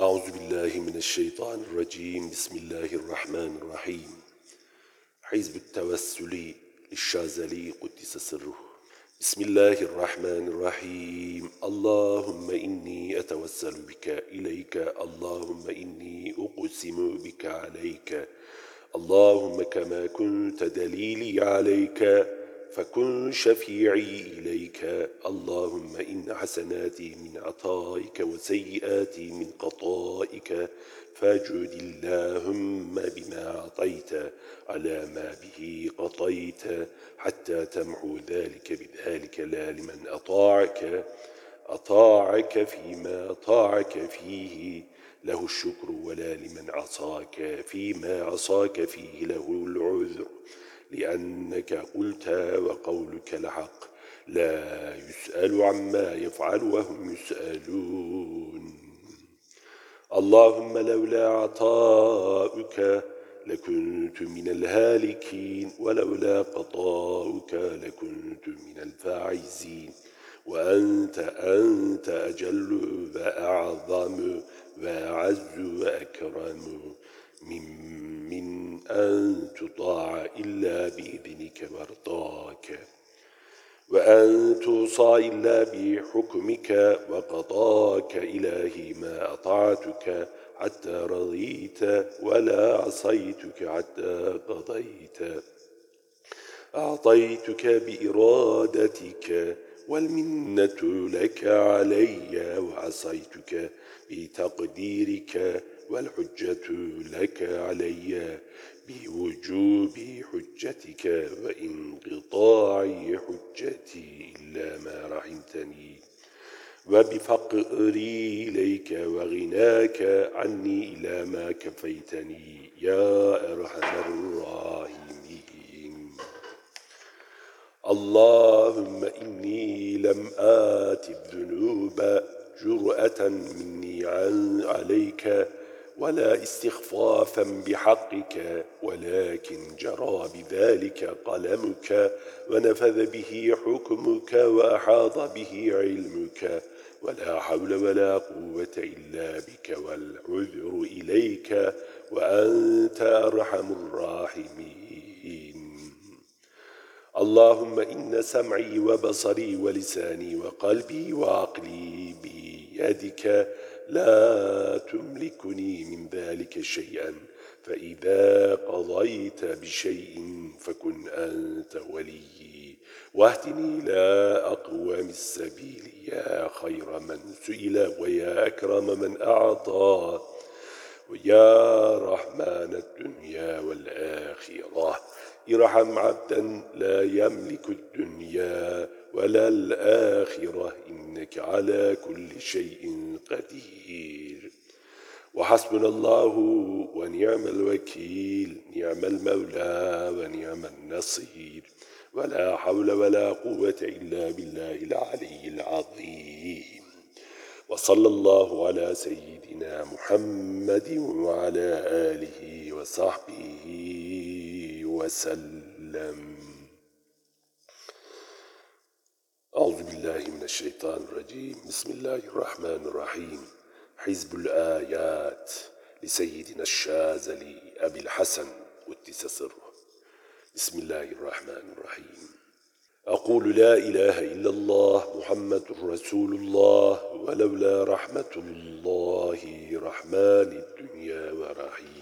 أعوذ بالله من الشيطان الرجيم. بسم الله الرحمن الرحيم. حزب التوسل للشاذلي قدس سره. بسم الله الرحمن الرحيم. اللهم إني أتوسل بك إليك. اللهم إني أقسم بك عليك. اللهم كما كنت دليلي عليك. فكن شفيعي إليك. اللهم إن حسناتي من عطائك وسيئاتي من قطائك فاجد اللهم بما أعطيت على ما به قطيت حتى تمحو ذلك بذلك لا لمن أطاعك. أطاعك فيما أطاعك فيه له الشكر ولا لمن عصاك. فيما عصاك فيه له العذر. لأنك قلت وقولك لحق لا يسأل عما يفعل وهم يسألون. اللهم لولا عطاؤك لكنت من الهالكين ولولا قطاؤك لكنت من الفاعزين. وأنت أنت أجل وأعظم وأعز وأكرم من, من أن تطاع إلا بإذنك وارضاك وأن توصى إلا بحكمك وقضاك إلهي ما أطعتك حتى رضيت ولا عصيتك حتى قضيت. أعطيتك بإرادتك والمنة لك علي وعصيتك بتقديرك والحجة لك علي بوجوب حجتك وانقطاع حجتي إلا ما رحمتني. وبفقري إليك وغناك عني إلى ما كفيتني يا أرحم الراحمين. اللهم إني لم آت الذنوب جرأة مني عليك ولا استخفافا بحقك ولكن جرى بذلك قلمك ونفذ به حكمك وأحاط به علمك. ولا حول ولا قوة إلا بك والعذر إليك وأنت أرحم الراحمين. اللهم إن سمعي وبصري ولساني وقلبي وعقلي بيدك لا تملكني من ذلك شيئا فإذا قضيت بشيء فكن أنت ولي واهدني إلى أقوام السبيل يا خير من سئل ويا أكرم من أعطى. ويا رحمن الدنيا والآخرة. ارحم عبدا لا يملك الدنيا ولا الآخرة إنك على كل شيء قدير. وحسبنا الله ونعم الوكيل نعم المولى ونعم النصير. ولا حول ولا قوة إلا بالله العلي العظيم. وصلى الله على سيدنا محمد وعلى آله وصحبه وسلم. أعوذ بالله من الشيطان الرجيم. بسم الله الرحمن الرحيم. حزب الآيات لسيدنا الشاذلي أبي الحسن قدس سره. بسم الله الرحمن الرحيم. أقول لا إله إلا الله محمد رسول الله ولولا رحمة الله رحمن الدنيا ورحيم.